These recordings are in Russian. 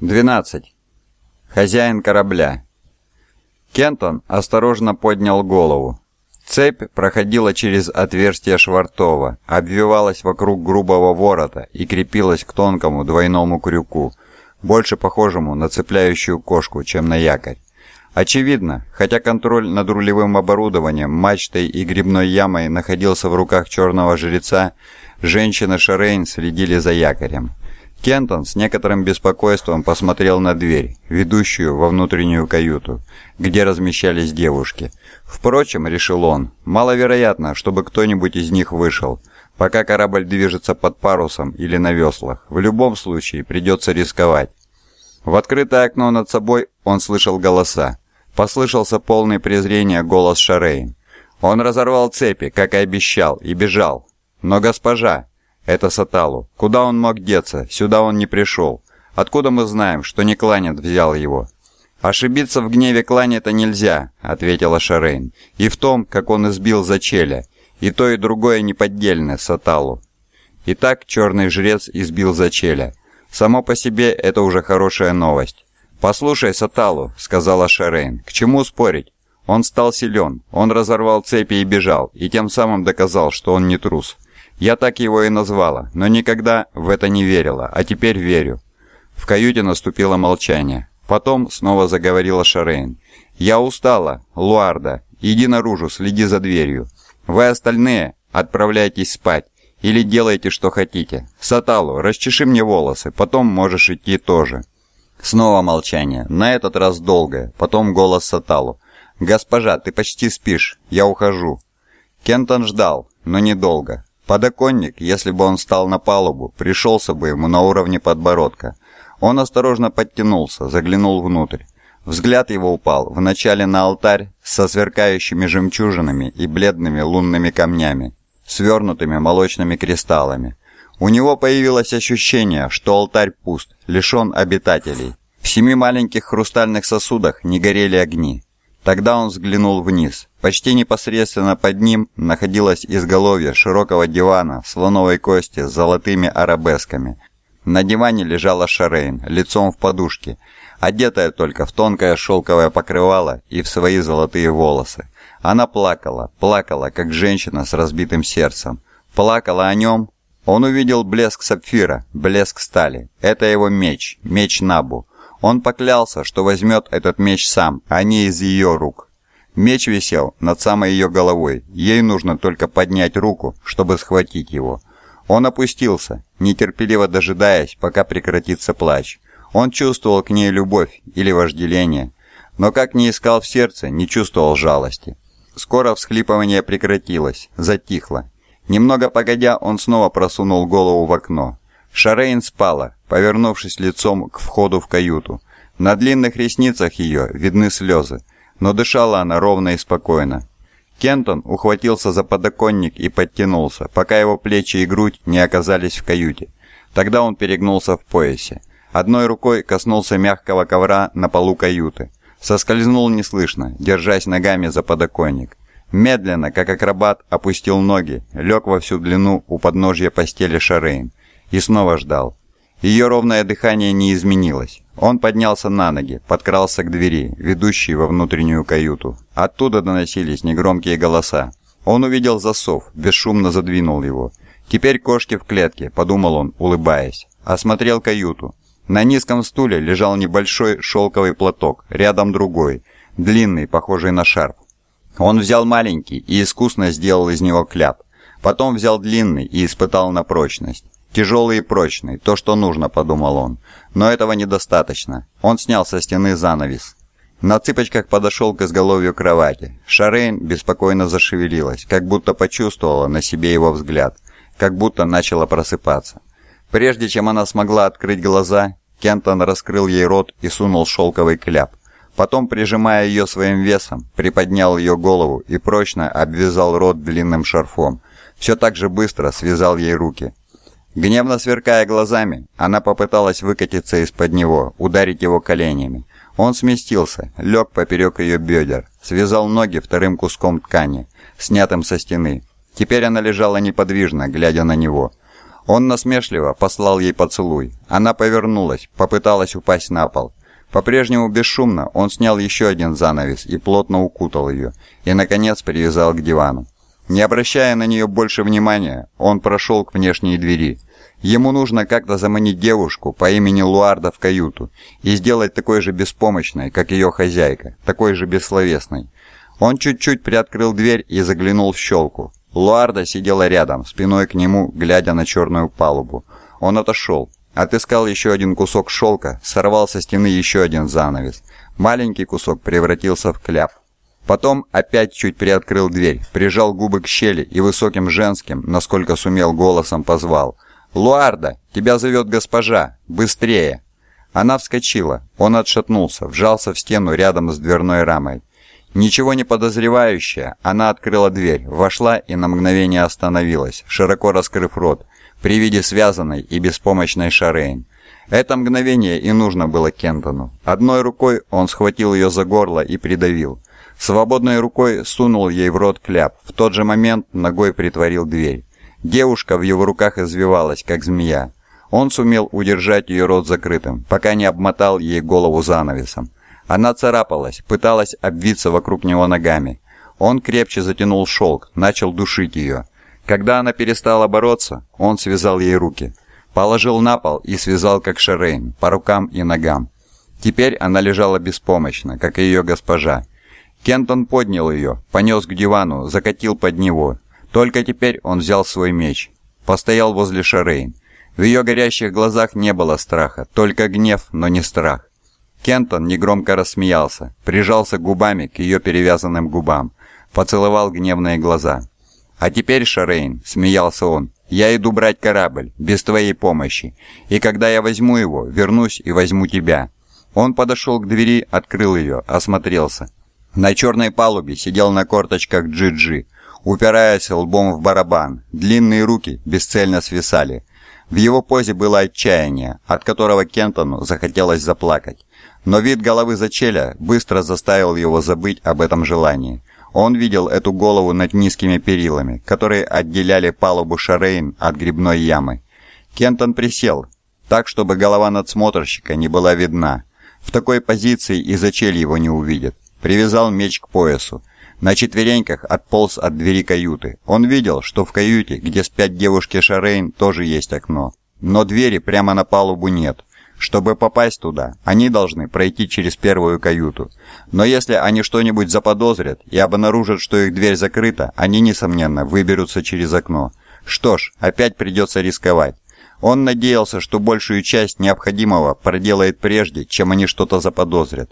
12. Хозяин корабля. Кентон осторожно поднял голову. Цепь проходила через отверстие швартова, обвивалась вокруг грубого ворота и крепилась к тонкому двойному крюку, больше похожему на цепляющую кошку, чем на якорь. Очевидно, хотя контроль над рулевым оборудованием, мачтой и грибной ямой находился в руках черного жреца, женщины Шарейн следили за якорем. Кентон с некоторым беспокойством посмотрел на дверь, ведущую во внутреннюю каюту, где размещались девушки. Впрочем, решил он, маловероятно, чтобы кто-нибудь из них вышел, пока корабль движется под парусом или на веслах. В любом случае придется рисковать. В открытое окно над собой он слышал голоса. Послышался полный презрения голос Шарейн. Он разорвал цепи, как и обещал, и бежал. Но госпожа, «Это Саталу. Куда он мог деться? Сюда он не пришел. Откуда мы знаем, что не Кланет взял его?» «Ошибиться в гневе Кланета нельзя», — ответила Шарейн. «И в том, как он избил Зачеля. И то, и другое неподдельное Саталу». Итак, черный жрец избил Зачеля. Само по себе это уже хорошая новость. «Послушай, Саталу», — сказала Шарейн, — «к чему спорить? Он стал силен, он разорвал цепи и бежал, и тем самым доказал, что он не трус. Я так его и назвала, но никогда в это не верила, а теперь верю». В каюте наступило молчание. Потом снова заговорила Шарейн. «Я устала, Луарда. Иди наружу, следи за дверью. Вы остальные отправляйтесь спать. Или делайте, что хотите. Саталу, расчеши мне волосы, потом можешь идти тоже». Снова молчание, на этот раз долгое, потом голос Саталу. «Госпожа, ты почти спишь, я ухожу». Кентон ждал, но недолго. Подоконник, если бы он стал на палубу, пришелся бы ему на уровне подбородка. Он осторожно подтянулся, заглянул внутрь. Взгляд его упал вначале на алтарь со сверкающими жемчужинами и бледными лунными камнями, свернутыми молочными кристаллами. У него появилось ощущение, что алтарь пуст, лишен обитателей. В семи маленьких хрустальных сосудах не горели огни. Тогда он взглянул вниз. Почти непосредственно под ним находилось изголовье широкого дивана слоновой кости с золотыми арабесками. На диване лежала Шарейн, лицом в подушке, одетая только в тонкое шелковое покрывало и в свои золотые волосы. Она плакала, плакала, как женщина с разбитым сердцем. Плакала о нем. Он увидел блеск сапфира, блеск стали. Это его меч, меч Набу. Он поклялся, что возьмет этот меч сам, а не из ее рук. Меч висел над самой ее головой, ей нужно только поднять руку, чтобы схватить его. Он опустился, нетерпеливо дожидаясь, пока прекратится плач. Он чувствовал к ней любовь или вожделение, но как ни искал в сердце, не чувствовал жалости. Скоро всхлипывание прекратилось, затихло. Немного погодя, он снова просунул голову в окно. Шарейн спала, повернувшись лицом к входу в каюту. На длинных ресницах ее видны слезы, но дышала она ровно и спокойно. Кентон ухватился за подоконник и подтянулся, пока его плечи и грудь не оказались в каюте. Тогда он перегнулся в поясе. Одной рукой коснулся мягкого ковра на полу каюты. Соскользнул неслышно, держась ногами за подоконник. Медленно, как акробат, опустил ноги, лег во всю длину у подножья постели Шарейн и снова ждал. Ее ровное дыхание не изменилось. Он поднялся на ноги, подкрался к двери, ведущей во внутреннюю каюту. Оттуда доносились негромкие голоса. Он увидел засов, бесшумно задвинул его. «Теперь кошки в клетке», — подумал он, улыбаясь. Осмотрел каюту. На низком стуле лежал небольшой шелковый платок, рядом другой, длинный, похожий на шарф. Он взял маленький и искусно сделал из него кляп. Потом взял длинный и испытал на прочность. Тяжелый и прочный, то, что нужно, подумал он. Но этого недостаточно. Он снял со стены занавес. На цыпочках подошел к изголовью кровати. Шарейн беспокойно зашевелилась, как будто почувствовала на себе его взгляд, как будто начала просыпаться. Прежде чем она смогла открыть глаза, Кентон раскрыл ей рот и сунул шелковый кляп. Потом, прижимая ее своим весом, приподнял ее голову и прочно обвязал рот длинным шарфом. Все так же быстро связал ей руки. Гневно сверкая глазами, она попыталась выкатиться из-под него, ударить его коленями. Он сместился, лег поперек ее бедер, связал ноги вторым куском ткани, снятым со стены. Теперь она лежала неподвижно, глядя на него. Он насмешливо послал ей поцелуй. Она повернулась, попыталась упасть на пол. По-прежнему бесшумно он снял еще один занавес и плотно укутал ее, и, наконец, привязал к дивану. Не обращая на нее больше внимания, он прошел к внешней двери. Ему нужно как-то заманить девушку по имени Луарда в каюту и сделать такой же беспомощной, как ее хозяйка, такой же бессловесной. Он чуть-чуть приоткрыл дверь и заглянул в щелку. Луарда сидела рядом, спиной к нему, глядя на черную палубу. Он отошел, отыскал еще один кусок шелка, сорвал со стены еще один занавес. Маленький кусок превратился в кляп. Потом опять чуть приоткрыл дверь, прижал губы к щели и высоким женским, насколько сумел голосом, позвал. «Луарда, тебя зовет госпожа! Быстрее!» Она вскочила. Он отшатнулся, вжался в стену рядом с дверной рамой. Ничего не подозревающая, она открыла дверь, вошла и на мгновение остановилась, широко раскрыв рот, при виде связанной и беспомощной Шарейн. Это мгновение и нужно было Кентону. Одной рукой он схватил ее за горло и придавил. Свободной рукой сунул ей в рот кляп, в тот же момент ногой притворил дверь. Девушка в его руках извивалась, как змея. Он сумел удержать ее рот закрытым, пока не обмотал ей голову занавесом. Она царапалась, пыталась обвиться вокруг него ногами. Он крепче затянул шелк, начал душить ее. Когда она перестала бороться, он связал ей руки. Положил на пол и связал как шарейн, по рукам и ногам. Теперь она лежала беспомощно, как и ее госпожа. Кентон поднял ее, понес к дивану, закатил под него. Только теперь он взял свой меч. Постоял возле Шарейн. В ее горящих глазах не было страха, только гнев, но не страх. Кентон негромко рассмеялся, прижался губами к ее перевязанным губам, поцеловал гневные глаза. «А теперь, Шарейн», — смеялся он, — «я иду брать корабль, без твоей помощи, и когда я возьму его, вернусь и возьму тебя». Он подошел к двери, открыл ее, осмотрелся. На черной палубе сидел на корточках Джиджи, -Джи, упираясь лбом в барабан. Длинные руки бесцельно свисали. В его позе было отчаяние, от которого Кентону захотелось заплакать. Но вид головы Зачеля быстро заставил его забыть об этом желании. Он видел эту голову над низкими перилами, которые отделяли палубу Шарейн от грибной ямы. Кентон присел, так, чтобы голова надсмотрщика не была видна. В такой позиции и Зачель его не увидит. Привязал меч к поясу. На четвереньках отполз от двери каюты. Он видел, что в каюте, где спят девушки Шарейн, тоже есть окно. Но двери прямо на палубу нет. Чтобы попасть туда, они должны пройти через первую каюту. Но если они что-нибудь заподозрят и обнаружат, что их дверь закрыта, они, несомненно, выберутся через окно. Что ж, опять придется рисковать. Он надеялся, что большую часть необходимого проделает прежде, чем они что-то заподозрят.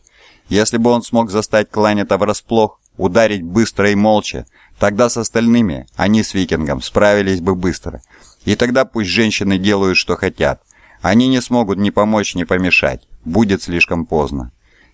Если бы он смог застать Кланета врасплох, ударить быстро и молча, тогда с остальными они с Викингом справились бы быстро. И тогда пусть женщины делают, что хотят – они не смогут ни помочь, ни помешать. Будет слишком поздно.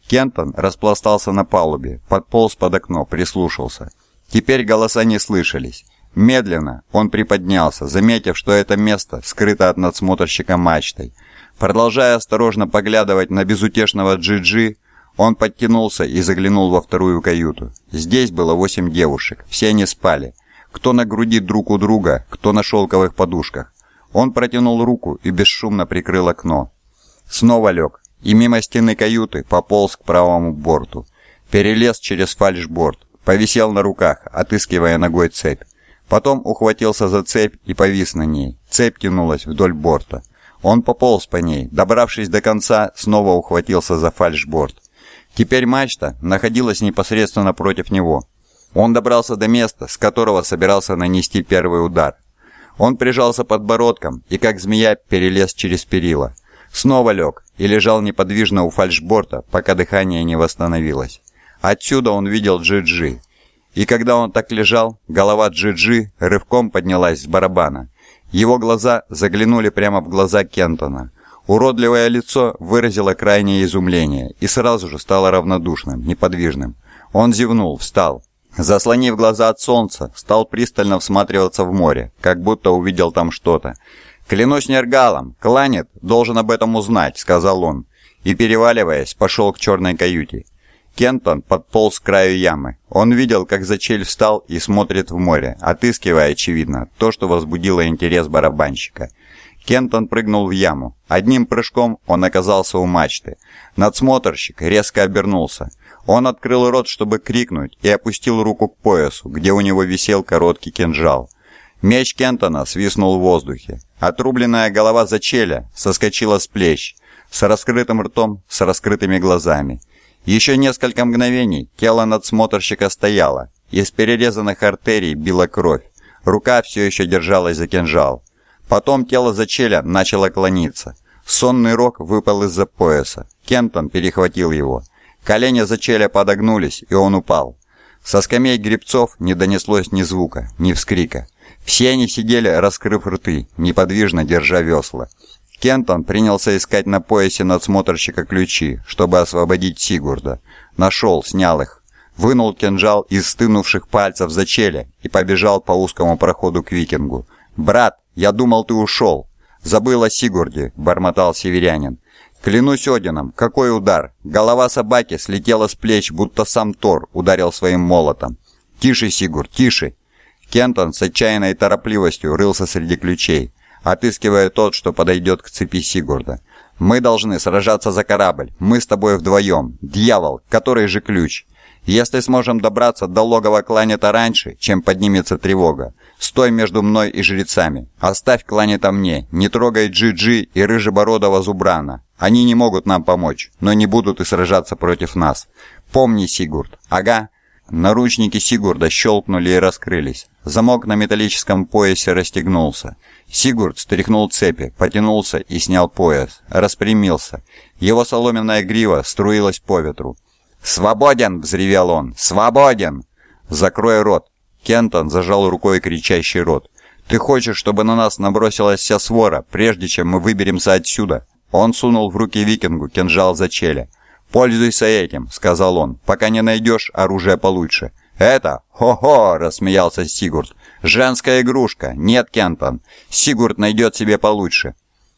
Кентон распластался на палубе, подполз под окно, прислушался. Теперь голоса не слышались. Медленно он приподнялся, заметив, что это место скрыто от надсмотрщика мачтой. Продолжая осторожно поглядывать на безутешного Джиджи, -Джи, он подтянулся и заглянул во вторую каюту. Здесь было восемь девушек, все они спали. Кто на груди друг у друга, кто на шелковых подушках. Он протянул руку и бесшумно прикрыл окно. Снова лег и мимо стены каюты пополз к правому борту. Перелез через фальшборд, повисел на руках, отыскивая ногой цепь. Потом ухватился за цепь и повис на ней. Цепь тянулась вдоль борта. Он пополз по ней, добравшись до конца, снова ухватился за фальшборд. Теперь мачта находилась непосредственно против него. Он добрался до места, с которого собирался нанести первый удар. Он прижался подбородком и, как змея, перелез через перила. Снова лег и лежал неподвижно у фальшборта, пока дыхание не восстановилось. Отсюда он видел Джиджи. И когда он так лежал, голова Джиджи рывком поднялась с барабана. Его глаза заглянули прямо в глаза Кентона. Уродливое лицо выразило крайнее изумление и сразу же стало равнодушным, неподвижным. Он зевнул, встал. Заслонив глаза от солнца, стал пристально всматриваться в море, как будто увидел там что-то. «Клянусь нергалом, Кланет должен об этом узнать», — сказал он, и, переваливаясь, пошел к черной каюте. Кентон подполз к краю ямы. Он видел, как Зачель встал и смотрит в море, отыскивая, очевидно, то, что возбудило интерес барабанщика. Кентон прыгнул в яму. Одним прыжком он оказался у мачты. Надсмотрщик резко обернулся. Он открыл рот, чтобы крикнуть, и опустил руку к поясу, где у него висел короткий кинжал. Меч Кентона свистнул в воздухе. Отрубленная голова зачеля соскочила с плеч, с раскрытым ртом, с раскрытыми глазами. Еще несколько мгновений тело надсмотрщика стояло, из перерезанных артерий била кровь. Рука все еще держалась за кинжал. Потом тело зачеля начало клониться. Сонный рог выпал из-за пояса. Кентон перехватил его. Колени зачеля подогнулись, и он упал. Со скамей гребцов не донеслось ни звука, ни вскрика. Все они сидели, раскрыв рты, неподвижно держа весла. Кентон принялся искать на поясе надсмотрщика ключи, чтобы освободить Сигурда. Нашел, снял их вынул кинжал из стынувших пальцев зачеля и побежал по узкому проходу к викингу. «Брат, я думал, ты ушел!» «Забыл о Сигурде», — бормотал северянин. «Клянусь Одином, какой удар! Голова собаки слетела с плеч, будто сам Тор ударил своим молотом. Тише, Сигурд, тише!» Кентон с отчаянной торопливостью рылся среди ключей, отыскивая тот, что подойдет к цепи Сигурда. «Мы должны сражаться за корабль. Мы с тобой вдвоем. Дьявол, который же ключ?» Если сможем добраться до логова кланета раньше, чем поднимется тревога, стой между мной и жрецами. Оставь кланета мне, не трогай Джи-Джи и Рыжебородого Зубрана. Они не могут нам помочь, но не будут и сражаться против нас. Помни, Сигурд. Ага. Наручники Сигурда щелкнули и раскрылись. Замок на металлическом поясе расстегнулся. Сигурд стряхнул цепи, потянулся и снял пояс. Распрямился. Его соломенная грива струилась по ветру. «Свободен!» — взревел он. «Свободен!» «Закрой рот!» Кентон зажал рукой кричащий рот. «Ты хочешь, чтобы на нас набросилась вся свора, прежде чем мы выберемся отсюда?» Он сунул в руки викингу кинжал за челя. «Пользуйся этим», — сказал он, — «пока не найдешь оружие получше». «Это? Хо-хо!» — рассмеялся Сигурд. «Женская игрушка! Нет, Кентон! Сигурд найдет себе получше!»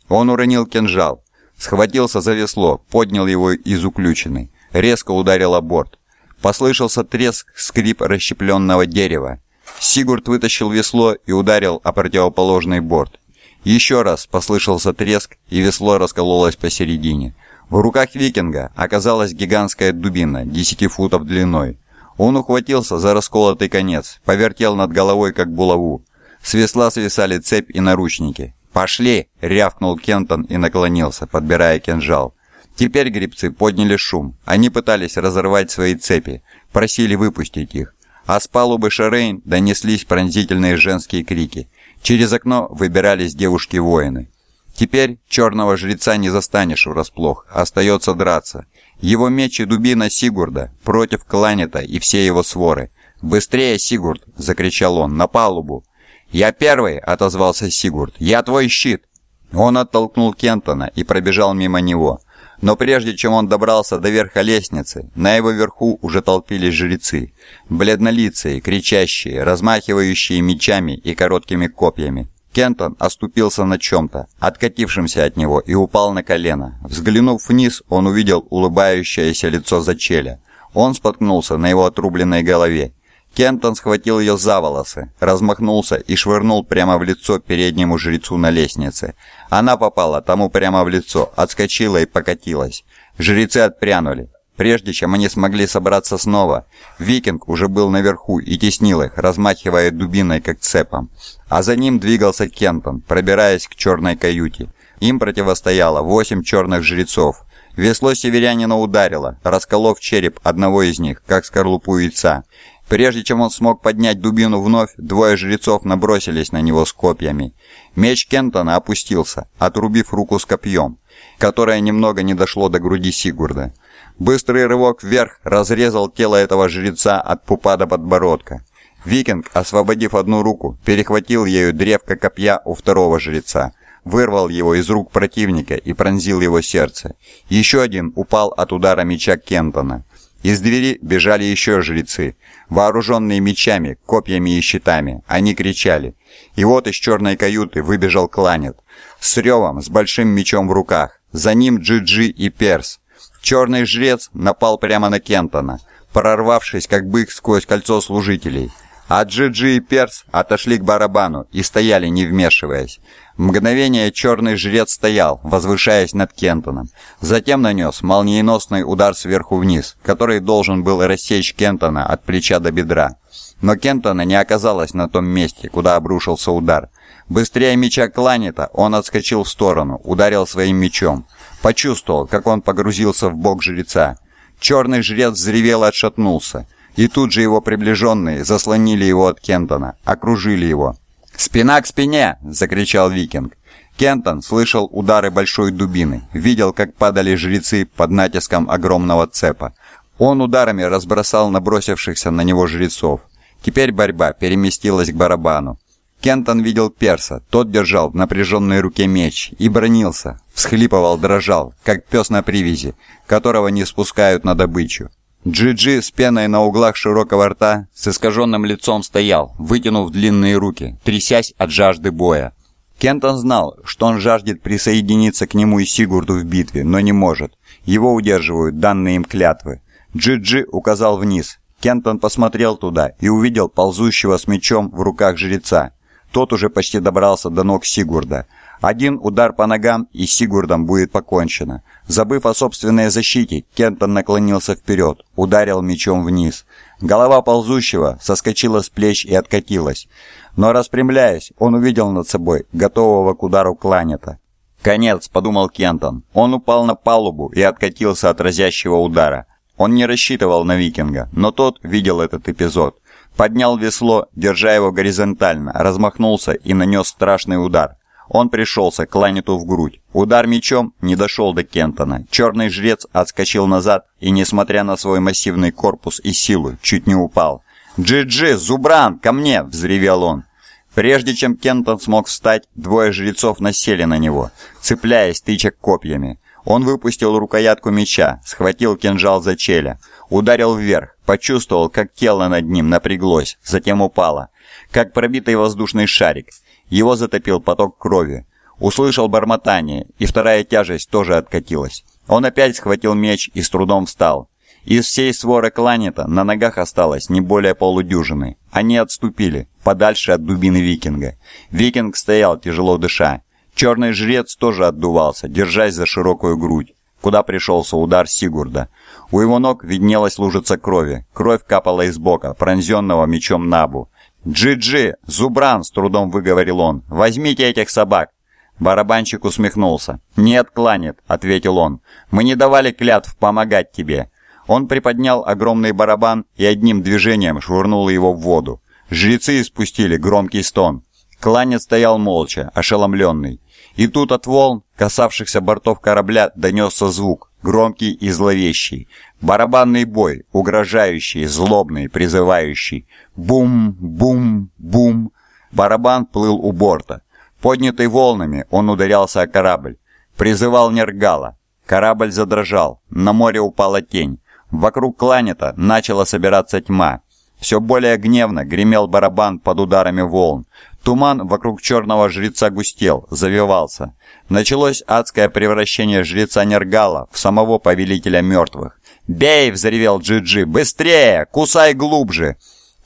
Он уронил кинжал, схватился за весло, поднял его из уключенной резко ударил о борт. Послышался треск, скрип расщепленного дерева. Сигурд вытащил весло и ударил о противоположный борт. Еще раз послышался треск, и весло раскололось посередине. В руках викинга оказалась гигантская дубина, 10 футов длиной. Он ухватился за расколотый конец, повертел над головой, как булаву. С весла свисали цепь и наручники. «Пошли!» — рявкнул Кентон и наклонился, подбирая кинжал. Теперь грибцы подняли шум. Они пытались разорвать свои цепи, просили выпустить их. А с палубы Шарейн донеслись пронзительные женские крики. Через окно выбирались девушки-воины. Теперь черного жреца не застанешь врасплох, остается драться. Его меч и дубина Сигурда против Кланета и все его своры. «Быстрее, Сигурд!» — закричал он. «На палубу!» «Я первый!» — отозвался Сигурд. «Я твой щит!» Он оттолкнул Кентона и пробежал мимо него. Но прежде чем он добрался до верха лестницы, на его верху уже толпились жрецы, бледнолицые, кричащие, размахивающие мечами и короткими копьями. Кентон оступился на чем-то, откатившемся от него, и упал на колено. Взглянув вниз, он увидел улыбающееся лицо Зачеля. Он споткнулся на его отрубленной голове. Кентон схватил ее за волосы, размахнулся и швырнул прямо в лицо переднему жрецу на лестнице. Она попала тому прямо в лицо, отскочила и покатилась. Жрецы отпрянули. Прежде чем они смогли собраться снова, викинг уже был наверху и теснил их, размахивая дубиной как цепом. А за ним двигался Кентон, пробираясь к черной каюте. Им противостояло восемь черных жрецов. Весло северянина ударило, расколов череп одного из них, как скорлупу яйца. Прежде чем он смог поднять дубину вновь, двое жрецов набросились на него с копьями. Меч Кентона опустился, отрубив руку с копьем, которое немного не дошло до груди Сигурда. Быстрый рывок вверх разрезал тело этого жреца от пупа до подбородка. Викинг, освободив одну руку, перехватил ею древко копья у второго жреца, вырвал его из рук противника и пронзил его сердце. Еще один упал от удара меча Кентона. Из двери бежали еще жрецы, вооруженные мечами, копьями и щитами. Они кричали. И вот из черной каюты выбежал Кланет. С ревом, с большим мечом в руках. За ним Джиджи и Перс. Черный жрец напал прямо на Кентона, прорвавшись как бык сквозь кольцо служителей. А Джиджи и Перс отошли к барабану и стояли, не вмешиваясь. Мгновение черный жрец стоял, возвышаясь над Кентоном. Затем нанес молниеносный удар сверху вниз, который должен был рассечь Кентона от плеча до бедра. Но Кентона не оказалось на том месте, куда обрушился удар. Быстрее меча Кланета он отскочил в сторону, ударил своим мечом. Почувствовал, как он погрузился в бок жреца. Черный жрец взревел и отшатнулся. И тут же его приближенные заслонили его от Кентона, окружили его. «Спина к спине!» – закричал викинг. Кентон слышал удары большой дубины, видел, как падали жрецы под натиском огромного цепа. Он ударами разбросал набросившихся на него жрецов. Теперь борьба переместилась к барабану. Кентон видел перса, тот держал в напряженной руке меч и бронился, всхлипывал, дрожал, как пес на привязи, которого не спускают на добычу. Джиджи -джи с пеной на углах широкого рта с искаженным лицом стоял, вытянув длинные руки, трясясь от жажды боя. Кентон знал, что он жаждет присоединиться к нему и Сигурду в битве, но не может. Его удерживают данные им клятвы. Джиджи -джи указал вниз. Кентон посмотрел туда и увидел ползущего с мечом в руках жреца. Тот уже почти добрался до ног Сигурда. Один удар по ногам, и с Сигурдом будет покончено. Забыв о собственной защите, Кентон наклонился вперед, ударил мечом вниз. Голова ползущего соскочила с плеч и откатилась. Но распрямляясь, он увидел над собой готового к удару кланета. «Конец», — подумал Кентон. Он упал на палубу и откатился от разящего удара. Он не рассчитывал на викинга, но тот видел этот эпизод. Поднял весло, держа его горизонтально, размахнулся и нанес страшный удар. Он пришелся к Ланету в грудь. Удар мечом не дошел до Кентона. Черный жрец отскочил назад и, несмотря на свой массивный корпус и силу, чуть не упал. «Джи-Джи, Зубран, ко мне!» – взревел он. Прежде чем Кентон смог встать, двое жрецов насели на него, цепляясь тычек копьями. Он выпустил рукоятку меча, схватил кинжал за челя, ударил вверх, почувствовал, как тело над ним напряглось, затем упало, как пробитый воздушный шарик. Его затопил поток крови. Услышал бормотание, и вторая тяжесть тоже откатилась. Он опять схватил меч и с трудом встал. Из всей своры кланета на ногах осталось не более полудюжины. Они отступили, подальше от дубины викинга. Викинг стоял, тяжело дыша. Черный жрец тоже отдувался, держась за широкую грудь, куда пришелся удар Сигурда. У его ног виднелась лужица крови. Кровь капала из бока, пронзенного мечом Набу. «Джи-Джи! Зубран!» — с трудом выговорил он. «Возьмите этих собак!» Барабанщик усмехнулся. «Нет, кланет», — ответил он. «Мы не давали клятв помогать тебе». Он приподнял огромный барабан и одним движением швырнул его в воду. Жрецы испустили громкий стон. Кланет стоял молча, ошеломленный. И тут от волн, касавшихся бортов корабля, донесся звук, громкий и зловещий. Барабанный бой, угрожающий, злобный, призывающий. Бум, бум, бум. Барабан плыл у борта. Поднятый волнами, он ударялся о корабль. Призывал Нергала. Корабль задрожал. На море упала тень. Вокруг кланета начала собираться тьма. Все более гневно гремел барабан под ударами волн. Туман вокруг черного жреца густел, завивался. Началось адское превращение жреца Нергала в самого повелителя мертвых. «Бей!» — взревел Джиджи. -Джи. «Быстрее! Кусай глубже!»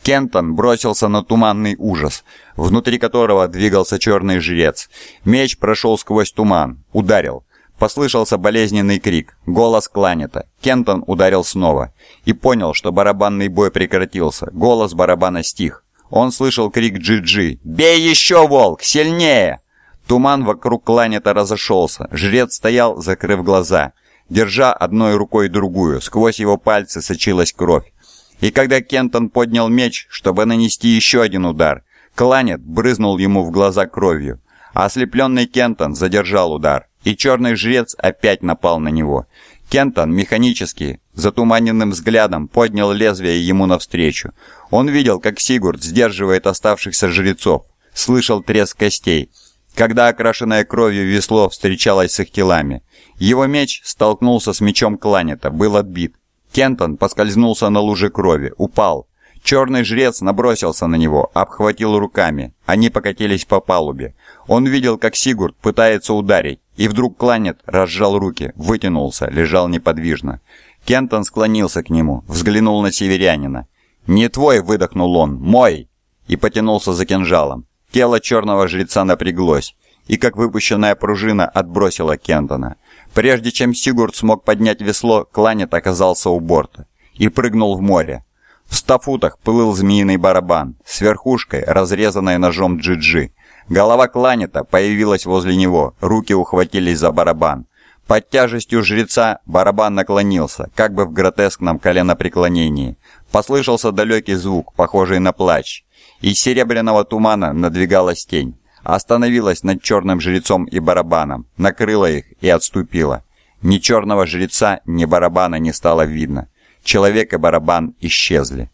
Кентон бросился на туманный ужас, внутри которого двигался черный жрец. Меч прошел сквозь туман, ударил. Послышался болезненный крик, голос кланета. Кентон ударил снова и понял, что барабанный бой прекратился. Голос барабана стих. Он слышал крик Джи-Джи. «Бей еще, волк! Сильнее!» Туман вокруг кланета разошелся. Жрец стоял, закрыв глаза. Держа одной рукой другую, сквозь его пальцы сочилась кровь. И когда Кентон поднял меч, чтобы нанести еще один удар, кланет брызнул ему в глаза кровью. А ослепленный Кентон задержал удар, и черный жрец опять напал на него. Кентон механически, затуманенным взглядом, поднял лезвие ему навстречу. Он видел, как Сигурд сдерживает оставшихся жрецов, слышал треск костей, когда окрашенное кровью весло встречалось с их телами. Его меч столкнулся с мечом Кланета, был отбит. Кентон поскользнулся на луже крови, упал. Черный жрец набросился на него, обхватил руками. Они покатились по палубе. Он видел, как Сигурд пытается ударить, и вдруг Кланет разжал руки, вытянулся, лежал неподвижно. Кентон склонился к нему, взглянул на северянина. «Не твой!» — выдохнул он. «Мой!» и потянулся за кинжалом. Тело черного жреца напряглось, и как выпущенная пружина отбросила Кентона. Прежде чем Сигурд смог поднять весло, Кланет оказался у борта и прыгнул в море. В ста футах плыл змеиный барабан с верхушкой, разрезанной ножом Джиджи. Голова Кланета появилась возле него, руки ухватились за барабан. Под тяжестью жреца барабан наклонился, как бы в гротескном коленопреклонении. Послышался далекий звук, похожий на плач. Из серебряного тумана надвигалась тень. Остановилась над черным жрецом и барабаном, накрыла их и отступила. Ни черного жреца, ни барабана не стало видно. Человек и барабан исчезли.